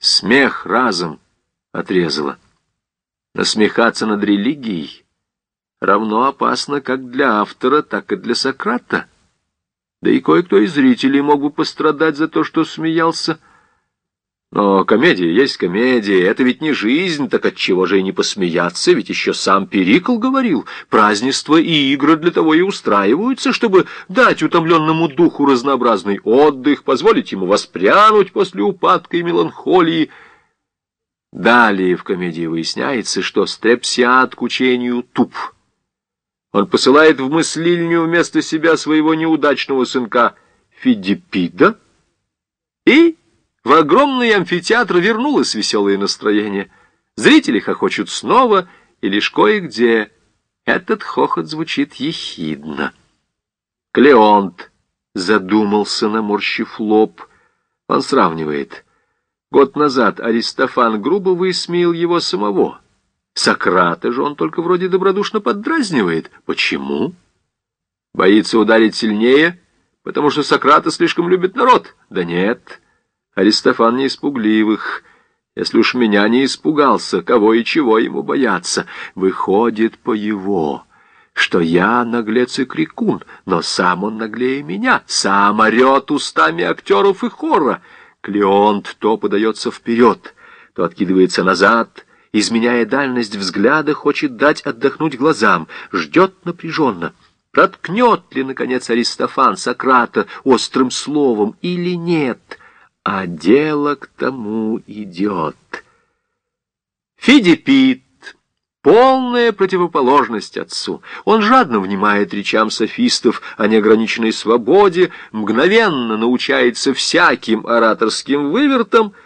Смех разом отрезало. Насмехаться над религией равно опасно как для автора, так и для Сократа. Да и кое-кто из зрителей мог бы пострадать за то, что смеялся. Но комедия есть комедия, это ведь не жизнь, так от чего же и не посмеяться, ведь еще сам Перикл говорил, празднества и игры для того и устраиваются, чтобы дать утомленному духу разнообразный отдых, позволить ему воспрянуть после упадка и меланхолии. Далее в комедии выясняется, что стрепсиат к учению туп — он посылает в мыслильню вместо себя своего неудачного сынка Фидипида, и в огромный амфитеатр вернулось веселое настроение. Зрители хохочут снова, и лишь кое-где этот хохот звучит ехидно. Клеонт задумался, наморщив лоб. Он сравнивает. Год назад Аристофан грубо высмеял его самого — Сократа же он только вроде добродушно поддразнивает. Почему? Боится ударить сильнее, потому что Сократа слишком любит народ. Да нет, Аристофан не испугливых. Если уж меня не испугался, кого и чего ему бояться, выходит по его, что я наглец и крикун, но сам он наглее меня, сам орет устами актеров и хора. Клеонт то подается вперед, то откидывается назад — изменяя дальность взгляда, хочет дать отдохнуть глазам, ждет напряженно. Проткнет ли, наконец, Аристофан Сократа острым словом или нет? А дело к тому идет. Фидипит — полная противоположность отцу. Он жадно внимает речам софистов о неограниченной свободе, мгновенно научается всяким ораторским вывертам —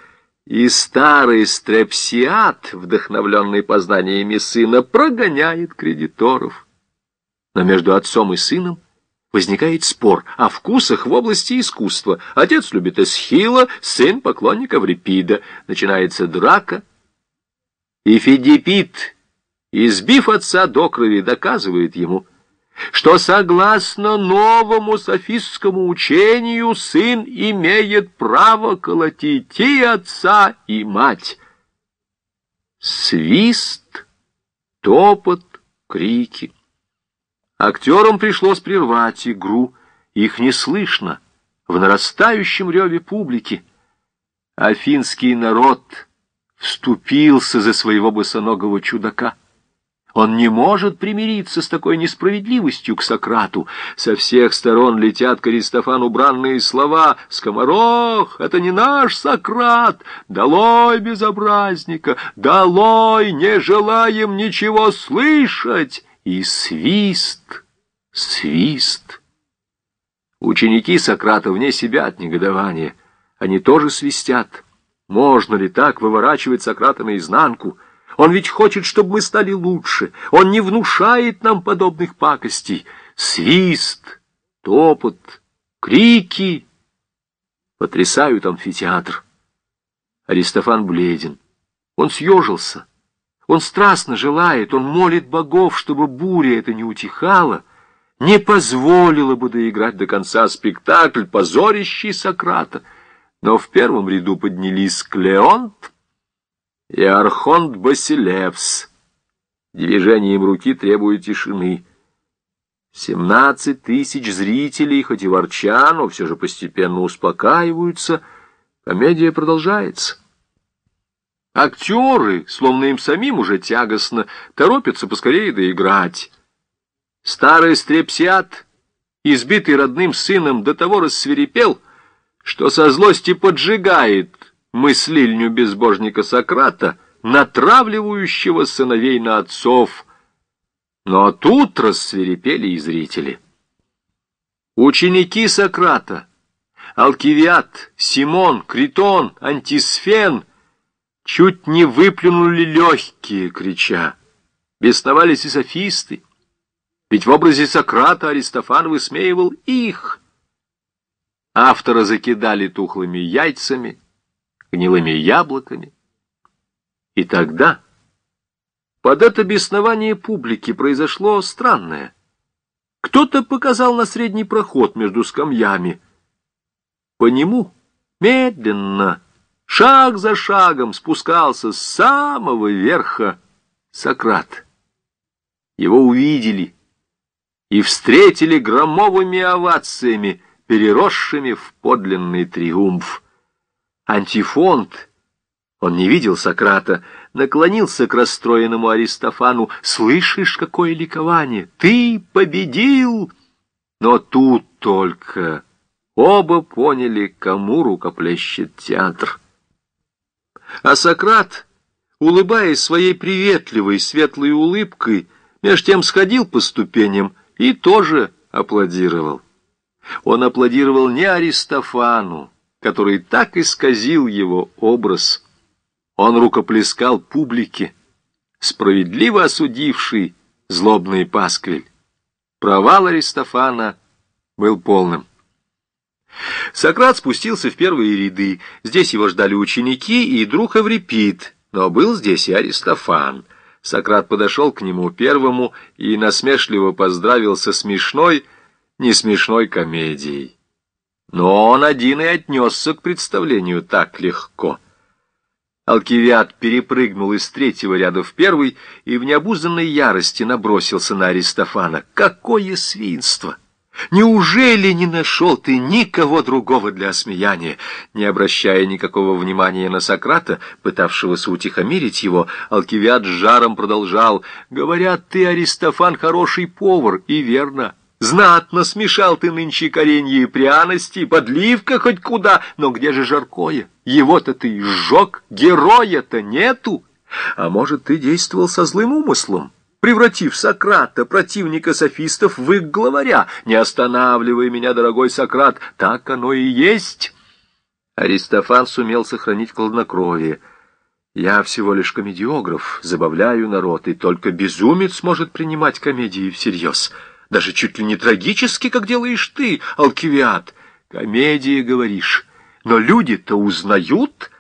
и старый стрепсиат, вдохновленный познаниями сына, прогоняет кредиторов. Но между отцом и сыном возникает спор о вкусах в области искусства. Отец любит Эсхила, сын поклонник Аврипида. Начинается драка. И Фидипит, избив отца до крови, доказывает ему — что согласно новому софистскому учению сын имеет право колотить и отца, и мать. Свист, топот, крики. Актерам пришлось прервать игру, их не слышно в нарастающем реве публики. Афинский народ вступился за своего босоногого чудака. Он не может примириться с такой несправедливостью к Сократу. Со всех сторон летят к Аристофану бранные слова «Скоморох, это не наш Сократ! Долой безобразника! Долой! Не желаем ничего слышать!» И свист, свист. Ученики Сократа вне себя от негодования. Они тоже свистят. Можно ли так выворачивать Сократа наизнанку? Он ведь хочет, чтобы мы стали лучше. Он не внушает нам подобных пакостей. Свист, топот, крики потрясают амфитеатр. Аристофан бледен. Он съежился. Он страстно желает, он молит богов, чтобы буря эта не утихала, не позволила бы доиграть до конца спектакль, позорящий Сократа. Но в первом ряду поднялись Клеонт, и Архонт Басилевс. Движением руки требует тишины. Семнадцать тысяч зрителей, хоть и ворча, но все же постепенно успокаиваются. Комедия продолжается. Актеры, словно им самим уже тягостно, торопятся поскорее доиграть. Старый стрепсиат, избитый родным сыном, до того рассверепел, что со злости поджигает мыслильню безбожника Сократа, натравливающего сыновей на отцов. Но тут рассверепели и зрители. Ученики Сократа, Алкивиад, Симон, Критон, Антисфен чуть не выплюнули легкие, крича. Бесновались и софисты, ведь в образе Сократа Аристофан высмеивал их. Автора закидали тухлыми яйцами, гнилыми яблоками. И тогда под это беснование публики произошло странное. Кто-то показал на средний проход между скамьями. По нему медленно, шаг за шагом спускался с самого верха Сократ. Его увидели и встретили громовыми овациями, переросшими в подлинный триумф. Антифонт, он не видел Сократа, наклонился к расстроенному Аристофану. «Слышишь, какое ликование! Ты победил!» Но тут только оба поняли, кому рукоплещет театр. А Сократ, улыбаясь своей приветливой, светлой улыбкой, меж тем сходил по ступеням и тоже аплодировал. Он аплодировал не Аристофану, который так исказил его образ. Он рукоплескал публике, справедливо осудивший злобный пасквиль. Провал Аристофана был полным. Сократ спустился в первые ряды. Здесь его ждали ученики и друг Эврипид, но был здесь и Аристофан. Сократ подошел к нему первому и насмешливо поздравил со смешной, не смешной комедией. Но он один и отнесся к представлению так легко. Алкивиад перепрыгнул из третьего ряда в первый и в необузданной ярости набросился на Аристофана. Какое свинство! Неужели не нашел ты никого другого для осмеяния? Не обращая никакого внимания на Сократа, пытавшегося утихомирить его, Алкивиад с жаром продолжал. «Говорят, ты, Аристофан, хороший повар, и верно». Знатно смешал ты нынче коренья и пряности, подливка хоть куда, но где же жаркое? Его-то ты сжег, героя-то нету. А может, ты действовал со злым умыслом, превратив Сократа, противника софистов, в их главаря? Не останавливай меня, дорогой Сократ, так оно и есть. Аристофан сумел сохранить хладнокровие. Я всего лишь комедиограф, забавляю народ, и только безумец может принимать комедии всерьез даже чуть ли не трагически, как делаешь ты, Алкивиад. Комедии, говоришь, но люди-то узнают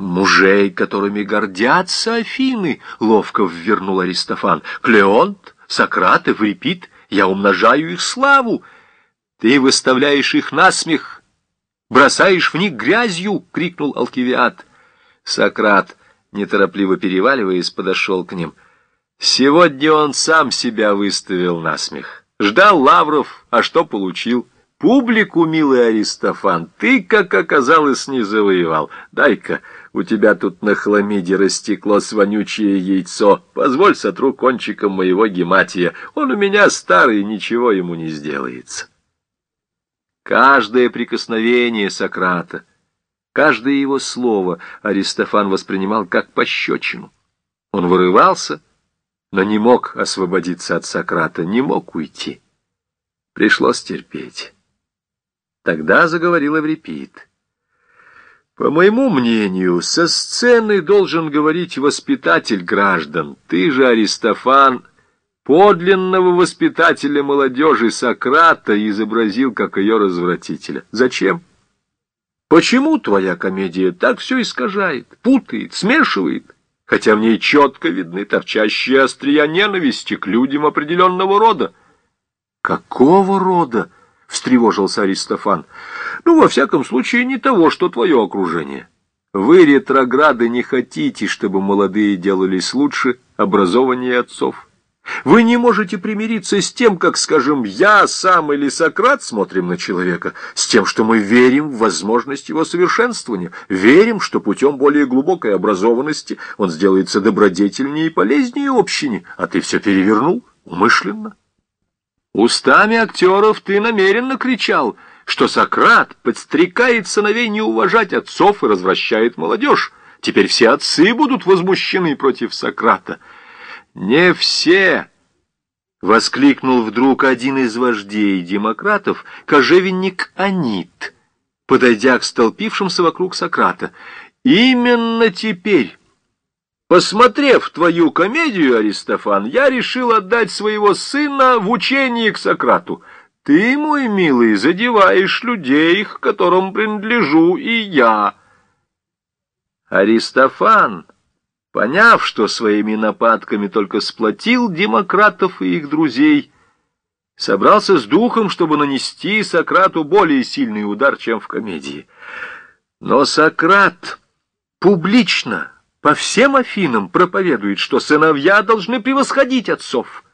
мужей, которыми гордятся Афины, ловко ввернул Аристофан. Клеонт, Сократ, Эврипид, я умножаю их славу. Ты выставляешь их на смех, бросаешь в них грязью, крикнул Алкивиад. Сократ, неторопливо переваливаясь, подошел к ним — Сегодня он сам себя выставил на смех. Ждал лавров, а что получил? Публику, милый Аристофан, ты, как оказалось, не завоевал. Дай-ка, у тебя тут на хламиде растекло вонючее яйцо. Позволь сотру кончиком моего гематия. Он у меня старый, ничего ему не сделается. Каждое прикосновение Сократа, каждое его слово Аристофан воспринимал как пощечину. Он вырывался но не мог освободиться от Сократа, не мог уйти. Пришлось терпеть. Тогда заговорил Эврипид. По моему мнению, со сцены должен говорить воспитатель граждан. Ты же, Аристофан, подлинного воспитателя молодежи Сократа изобразил как ее развратителя. Зачем? Почему твоя комедия так все искажает, путает, смешивает? хотя в ней четко видны торчащие острия ненависти к людям определенного рода. «Какого рода?» — встревожился Аристофан. «Ну, во всяком случае, не того, что твое окружение. Вы, ретрограды, не хотите, чтобы молодые делались лучше, образованнее отцов». Вы не можете примириться с тем, как, скажем, я сам или Сократ смотрим на человека, с тем, что мы верим в возможность его совершенствования, верим, что путем более глубокой образованности он сделается добродетельнее и полезнее общине, а ты все перевернул умышленно. Устами актеров ты намеренно кричал, что Сократ подстрекает сыновей не уважать отцов и развращает молодежь. Теперь все отцы будут возмущены против Сократа. «Не все!» — воскликнул вдруг один из вождей демократов, кожевенник Анит, подойдя к столпившимся вокруг Сократа. «Именно теперь!» Посмотрев твою комедию, Аристофан, я решил отдать своего сына в учение к Сократу. Ты, мой милый, задеваешь людей, к которым принадлежу и я. Аристофан Поняв, что своими нападками только сплотил демократов и их друзей, собрался с духом, чтобы нанести Сократу более сильный удар, чем в комедии. Но Сократ публично по всем Афинам проповедует, что сыновья должны превосходить отцов.